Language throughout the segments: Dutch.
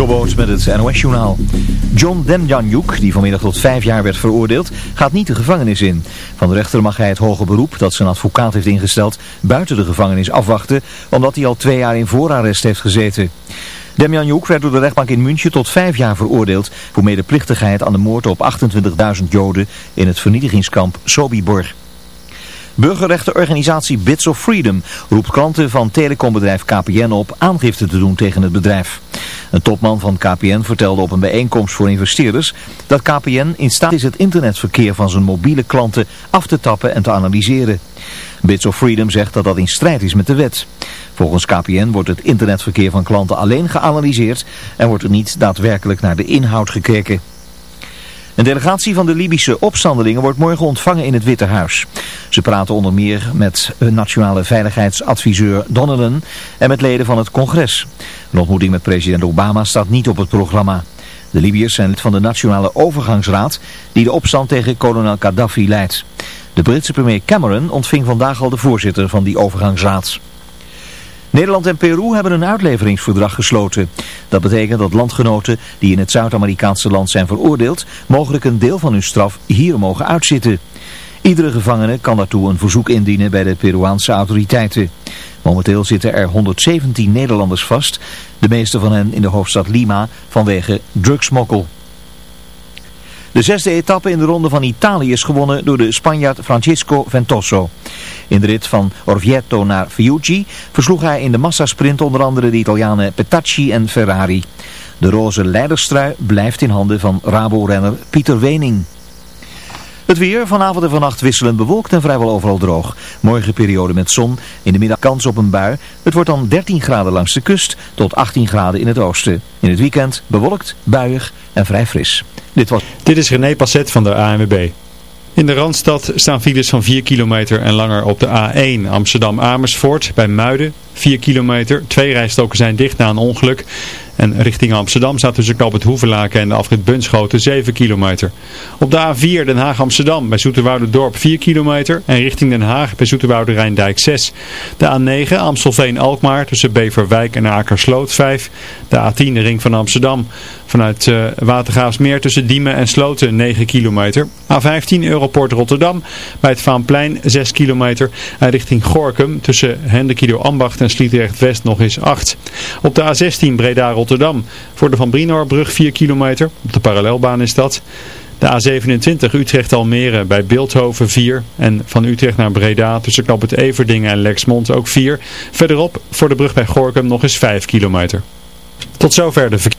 Jobboot met het NOS-journaal. John Demjanjuk, die vanmiddag tot vijf jaar werd veroordeeld, gaat niet de gevangenis in. Van de rechter mag hij het hoge beroep dat zijn advocaat heeft ingesteld buiten de gevangenis afwachten, omdat hij al twee jaar in voorarrest heeft gezeten. Demjanjuk werd door de rechtbank in München tot vijf jaar veroordeeld voor medeplichtigheid aan de moord op 28.000 Joden in het vernietigingskamp Sobibor. Burgerrechtenorganisatie Bits of Freedom roept klanten van telecombedrijf KPN op aangifte te doen tegen het bedrijf. Een topman van KPN vertelde op een bijeenkomst voor investeerders dat KPN in staat is het internetverkeer van zijn mobiele klanten af te tappen en te analyseren. Bits of Freedom zegt dat dat in strijd is met de wet. Volgens KPN wordt het internetverkeer van klanten alleen geanalyseerd en wordt er niet daadwerkelijk naar de inhoud gekeken. Een delegatie van de Libische opstandelingen wordt morgen ontvangen in het Witte Huis. Ze praten onder meer met nationale veiligheidsadviseur Donnellan en met leden van het congres. Een ontmoeting met president Obama staat niet op het programma. De Libiërs zijn lid van de Nationale Overgangsraad die de opstand tegen kolonel Gaddafi leidt. De Britse premier Cameron ontving vandaag al de voorzitter van die overgangsraad. Nederland en Peru hebben een uitleveringsverdrag gesloten. Dat betekent dat landgenoten die in het Zuid-Amerikaanse land zijn veroordeeld, mogelijk een deel van hun straf hier mogen uitzitten. Iedere gevangene kan daartoe een verzoek indienen bij de Peruaanse autoriteiten. Momenteel zitten er 117 Nederlanders vast, de meeste van hen in de hoofdstad Lima vanwege drugsmokkel. De zesde etappe in de ronde van Italië is gewonnen door de Spanjaard Francisco Ventoso. In de rit van Orvieto naar Fiuggi versloeg hij in de massasprint onder andere de Italianen Petacci en Ferrari. De roze leiderstrui blijft in handen van Rabo-renner Pieter Wening. Het weer vanavond en vannacht wisselend bewolkt en vrijwel overal droog. Morgen periode met zon, in de middag kans op een bui. Het wordt dan 13 graden langs de kust tot 18 graden in het oosten. In het weekend bewolkt, buiig en vrij fris. Dit, was... Dit is René Passet van de ANWB. In de Randstad staan files van 4 kilometer en langer op de A1 Amsterdam-Amersfoort bij Muiden. 4 kilometer, twee rijstoken zijn dicht na een ongeluk. En richting Amsterdam staat tussen Knoop het en de afrit Bunschoten 7 kilometer. Op de A4 Den Haag-Amsterdam bij Dorp 4 kilometer. En richting Den Haag bij Zoeterwoude Rijndijk 6. De A9 Amstelveen-Alkmaar tussen Beverwijk en Akersloot 5. De A10 de ring van Amsterdam. Vanuit uh, Watergraafsmeer tussen Diemen en Sloten 9 kilometer. A15 Europort Rotterdam bij het Vaanplein 6 kilometer. En richting Gorkum tussen Hendekido Ambacht en Sliedrecht West nog eens 8. Op de A16 Breda Voor de Van Brinoorbrug 4 kilometer. Op de parallelbaan is dat. De A27 Utrecht-Almere bij Beeldhoven 4. En van Utrecht naar Breda tussen knop het Everdingen en Lexmond ook 4. Verderop voor de brug bij Gorkum nog eens 5 kilometer. Tot zover de verkeer.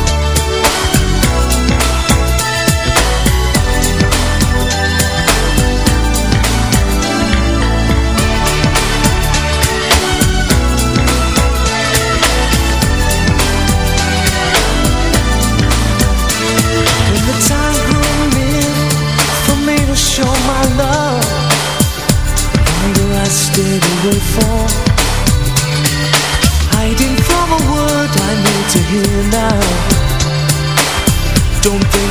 Side. Right by my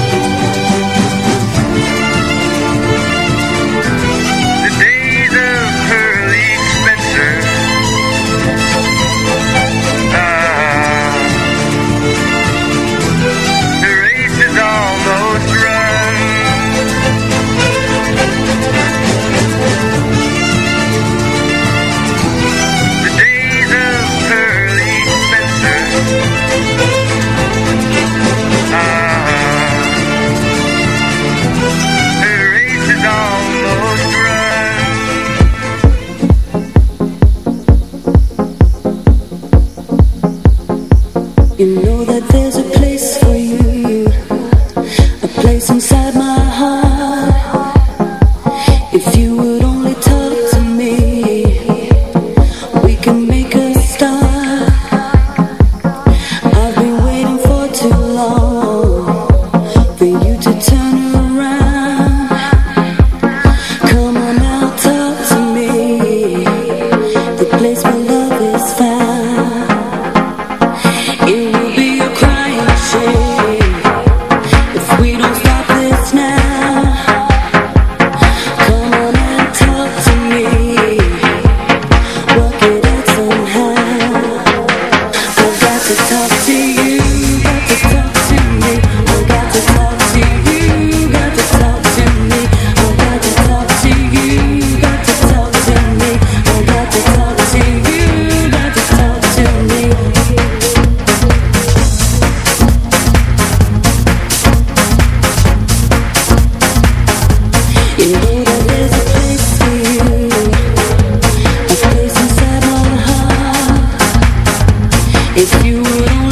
If you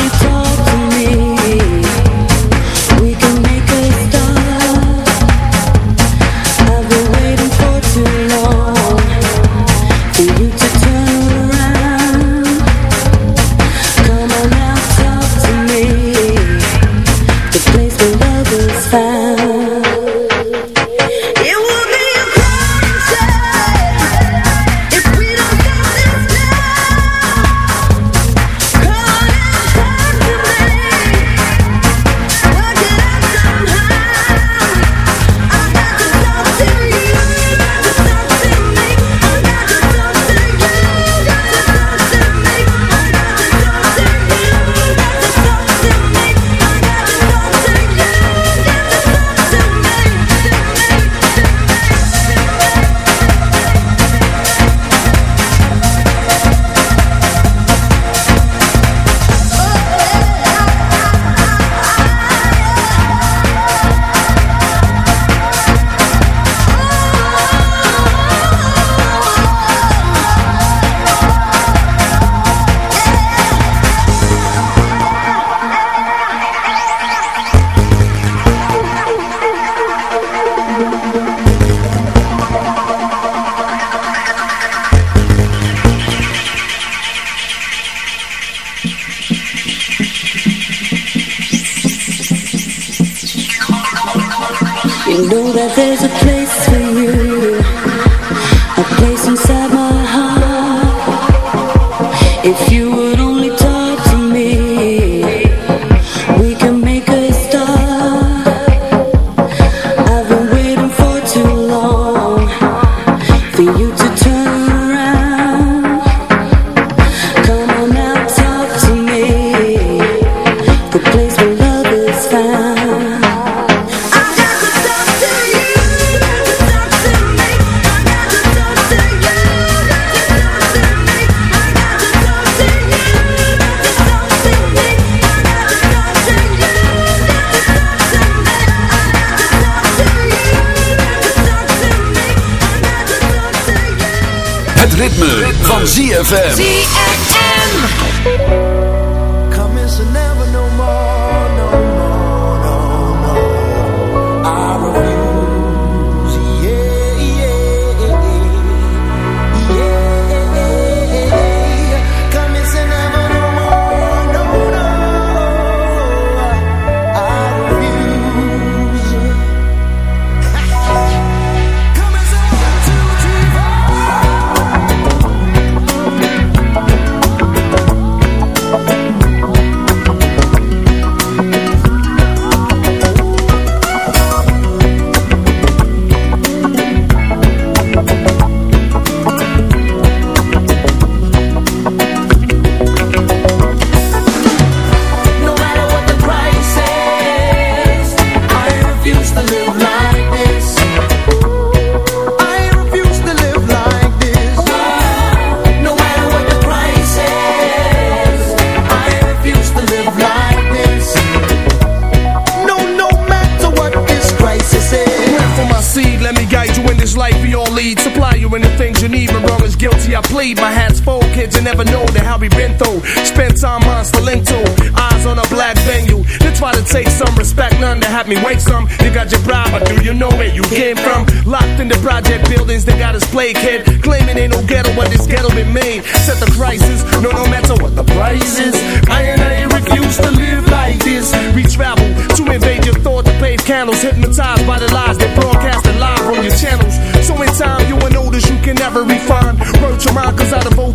me wait some. You got your bribe, but do you know where you came from? Locked in the project buildings, they got us play kid. Claiming ain't no ghetto, but this ghetto been made. Set the crisis, no, no matter what the price is. I and I refuse to live like this. We travel to invade your thought to pave candles. Hypnotized by the lies they broadcast live on your channels. So in time, you will notice you can never refine. Wrote your mind, cause I devote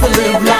to live like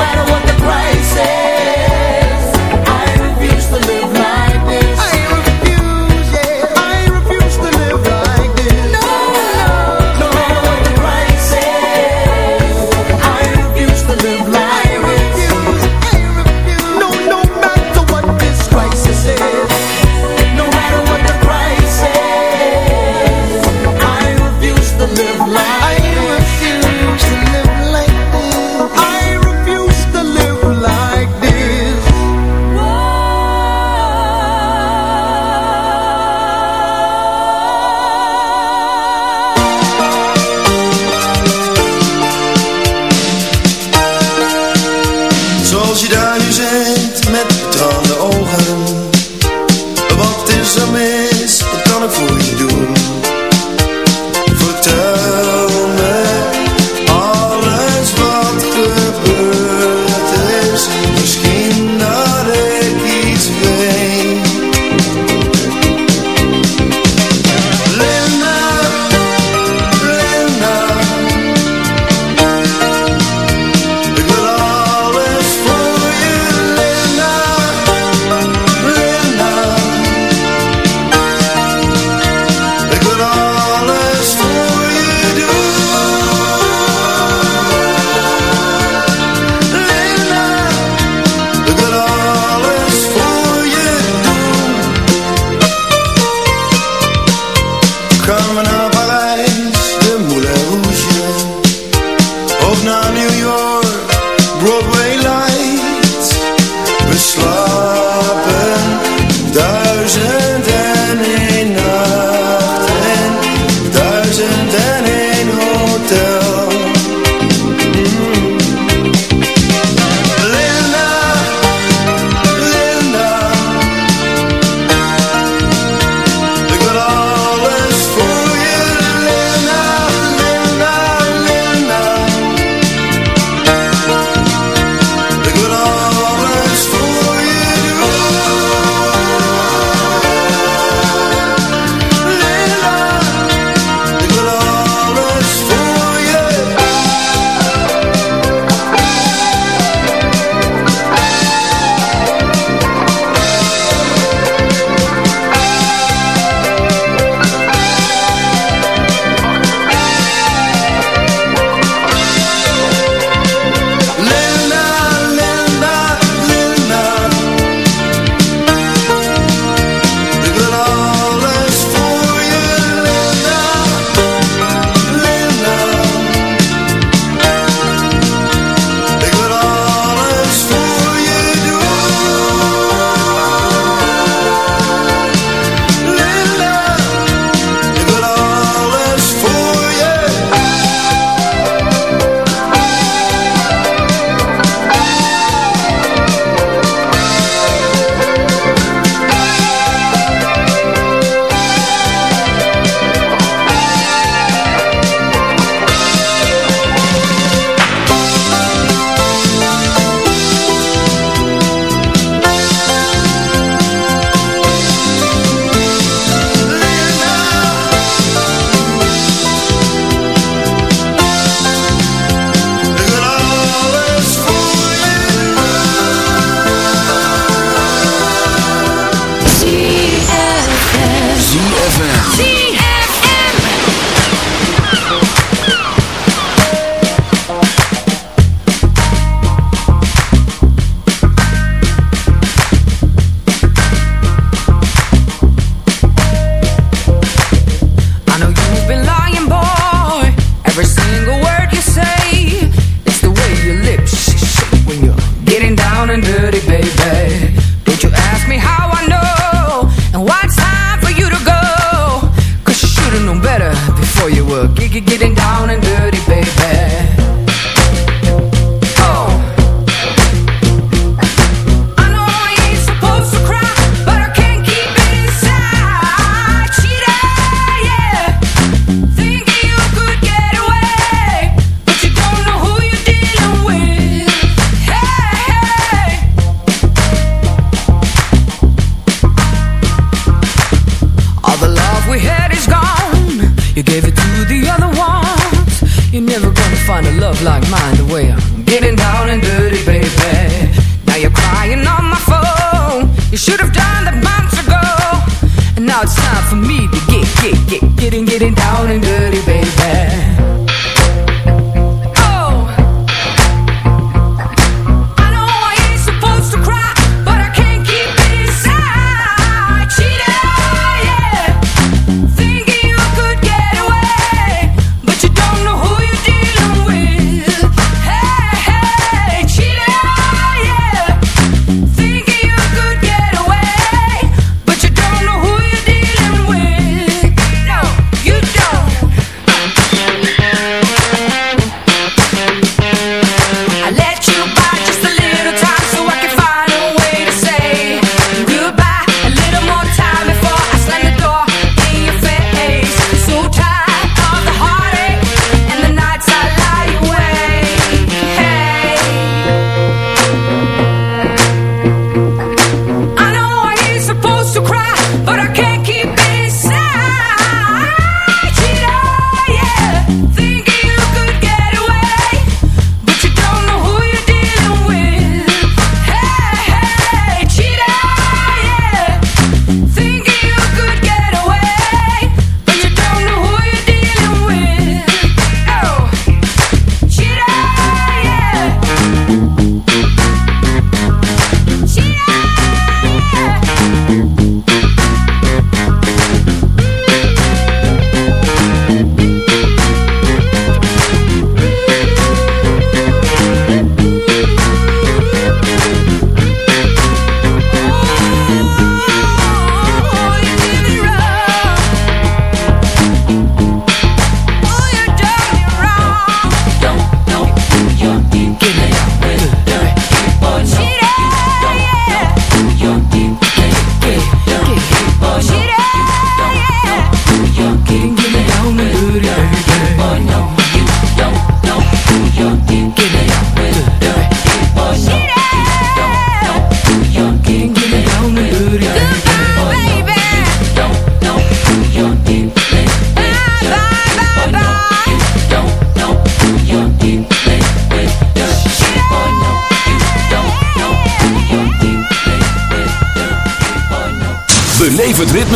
Matter what the price is,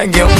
like you.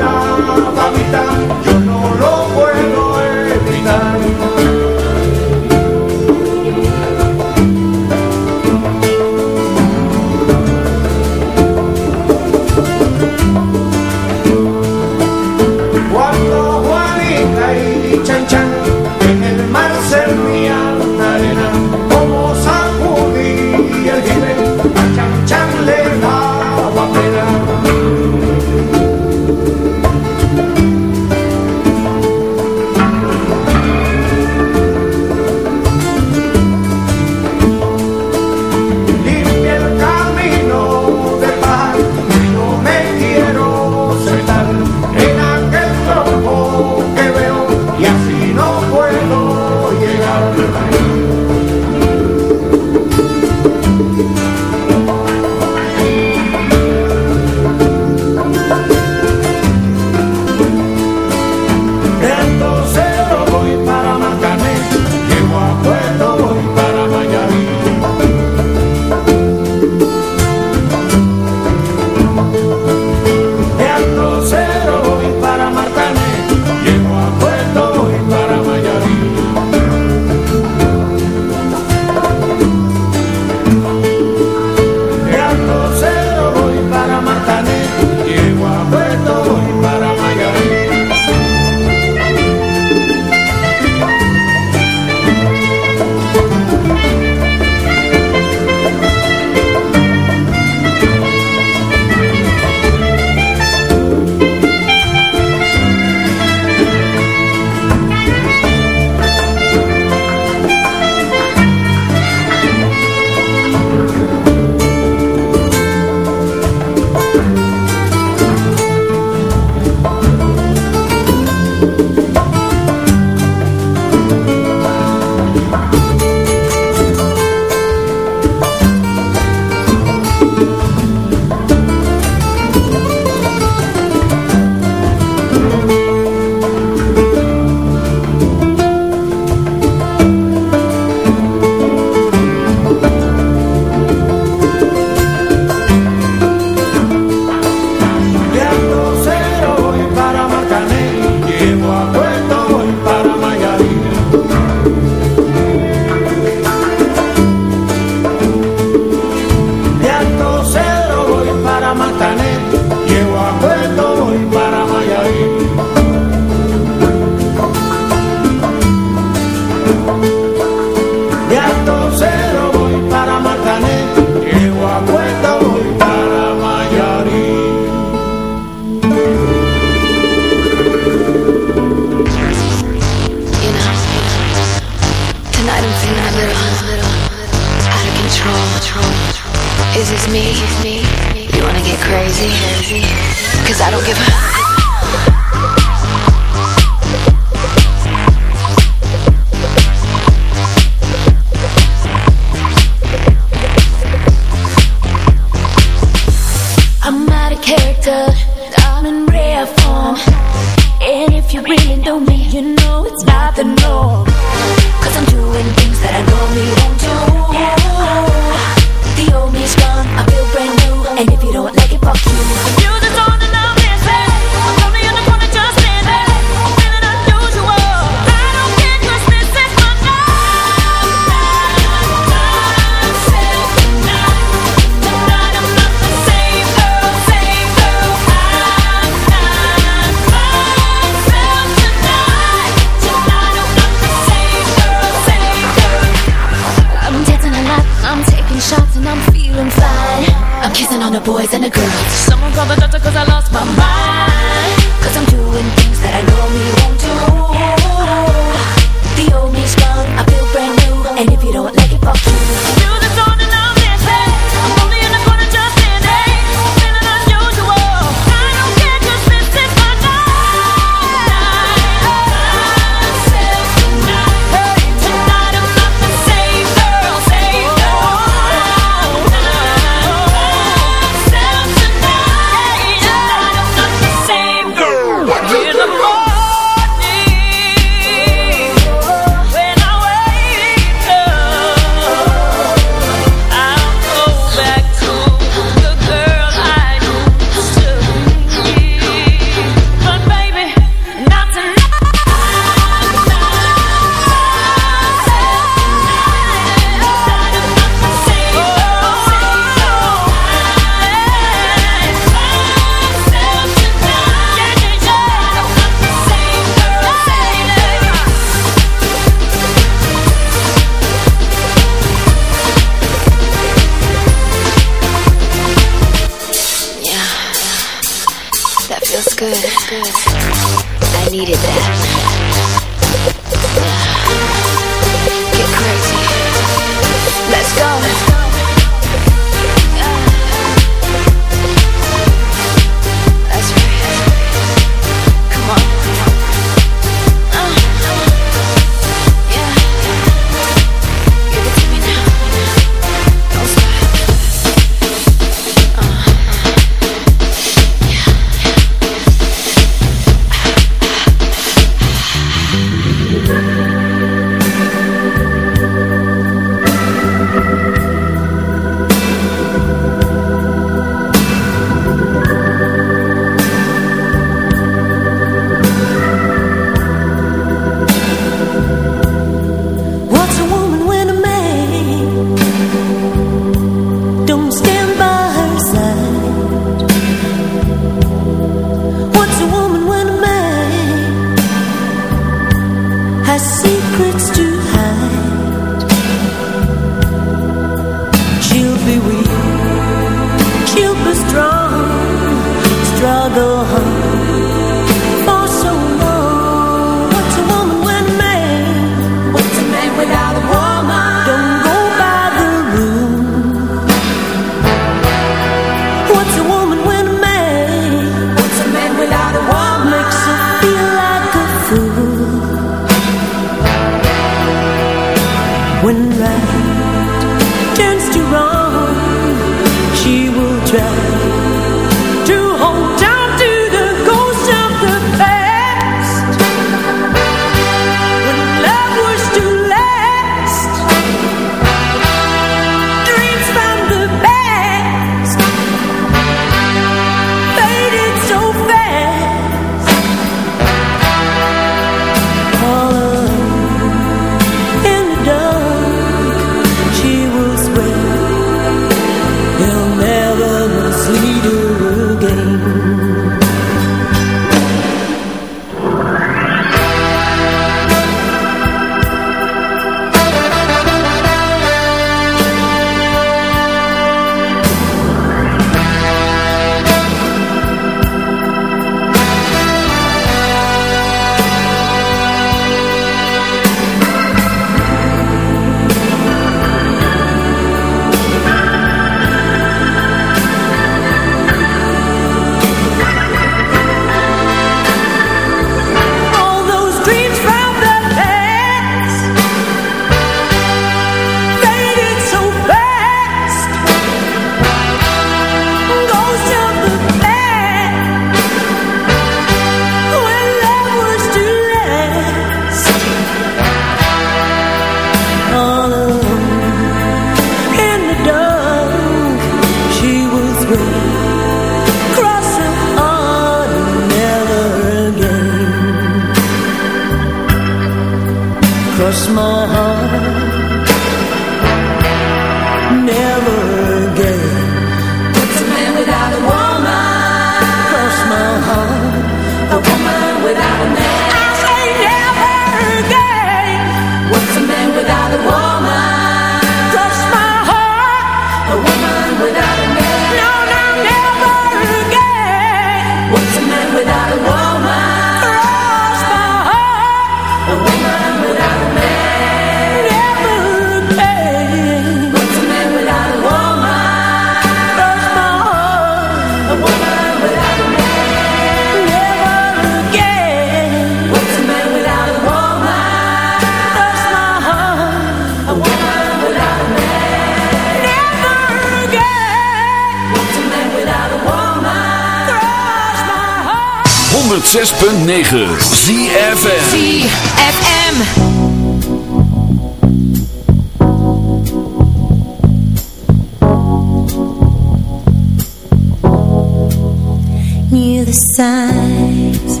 times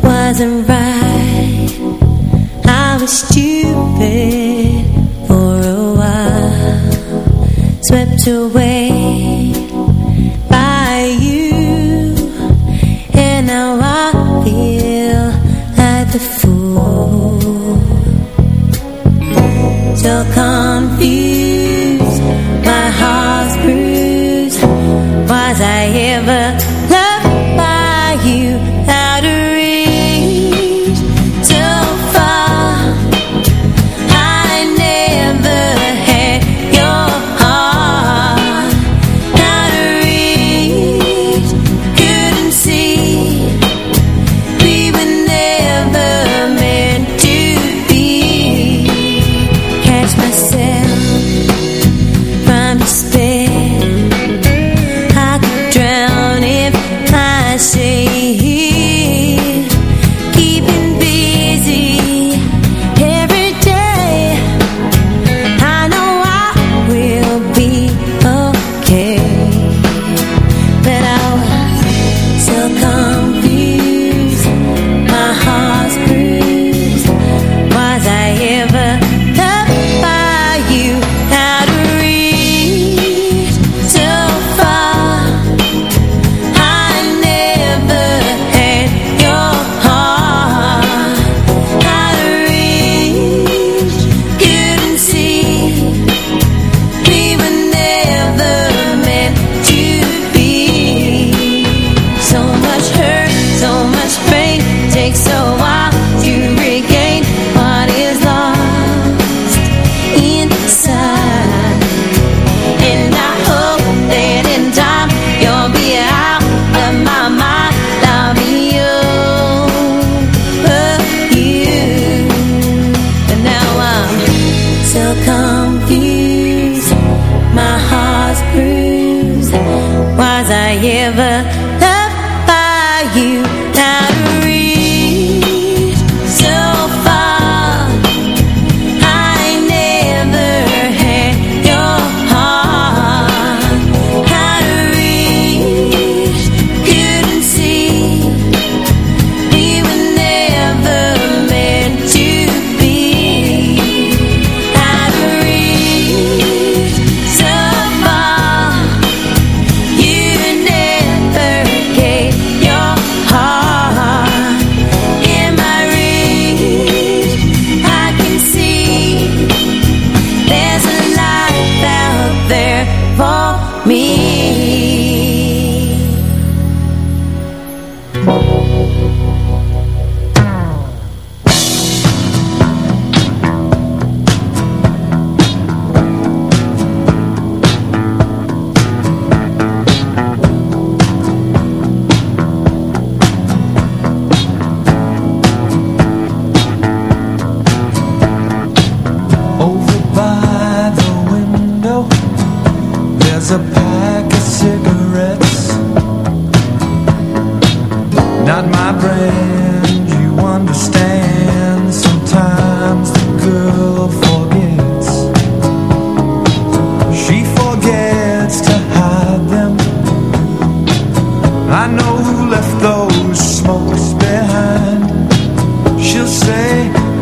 wasn't right. I was stupid for a while, swept away by you, and now I feel like the fool. So confused, my heart's bruised. Was I ever?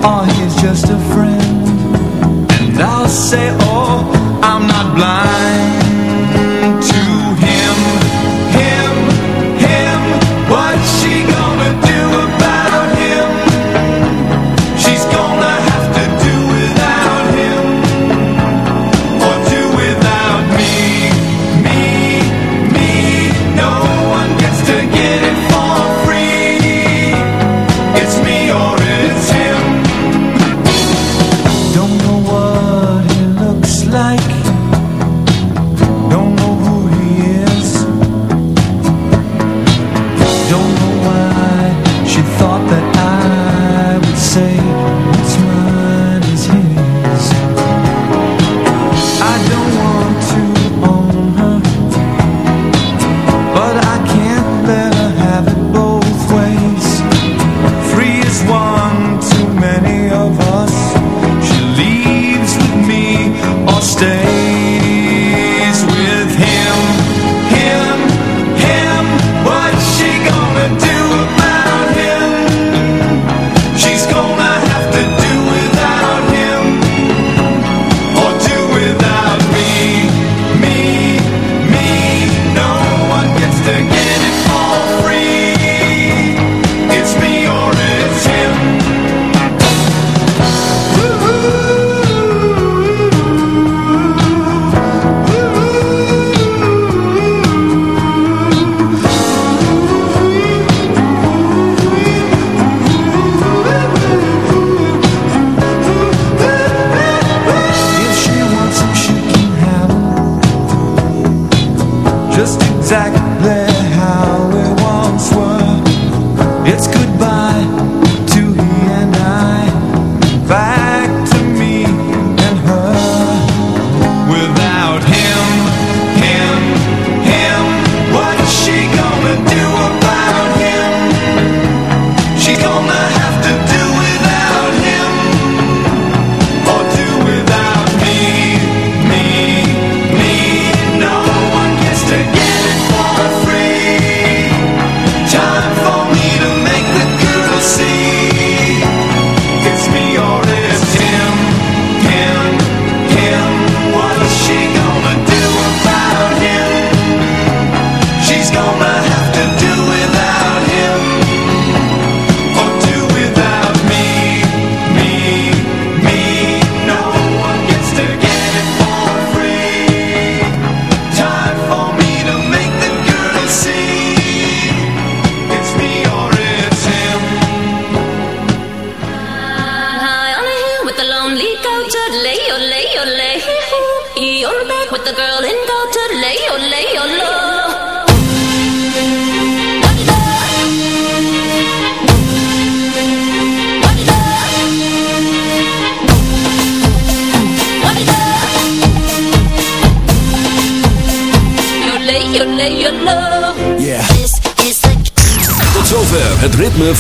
are you? exact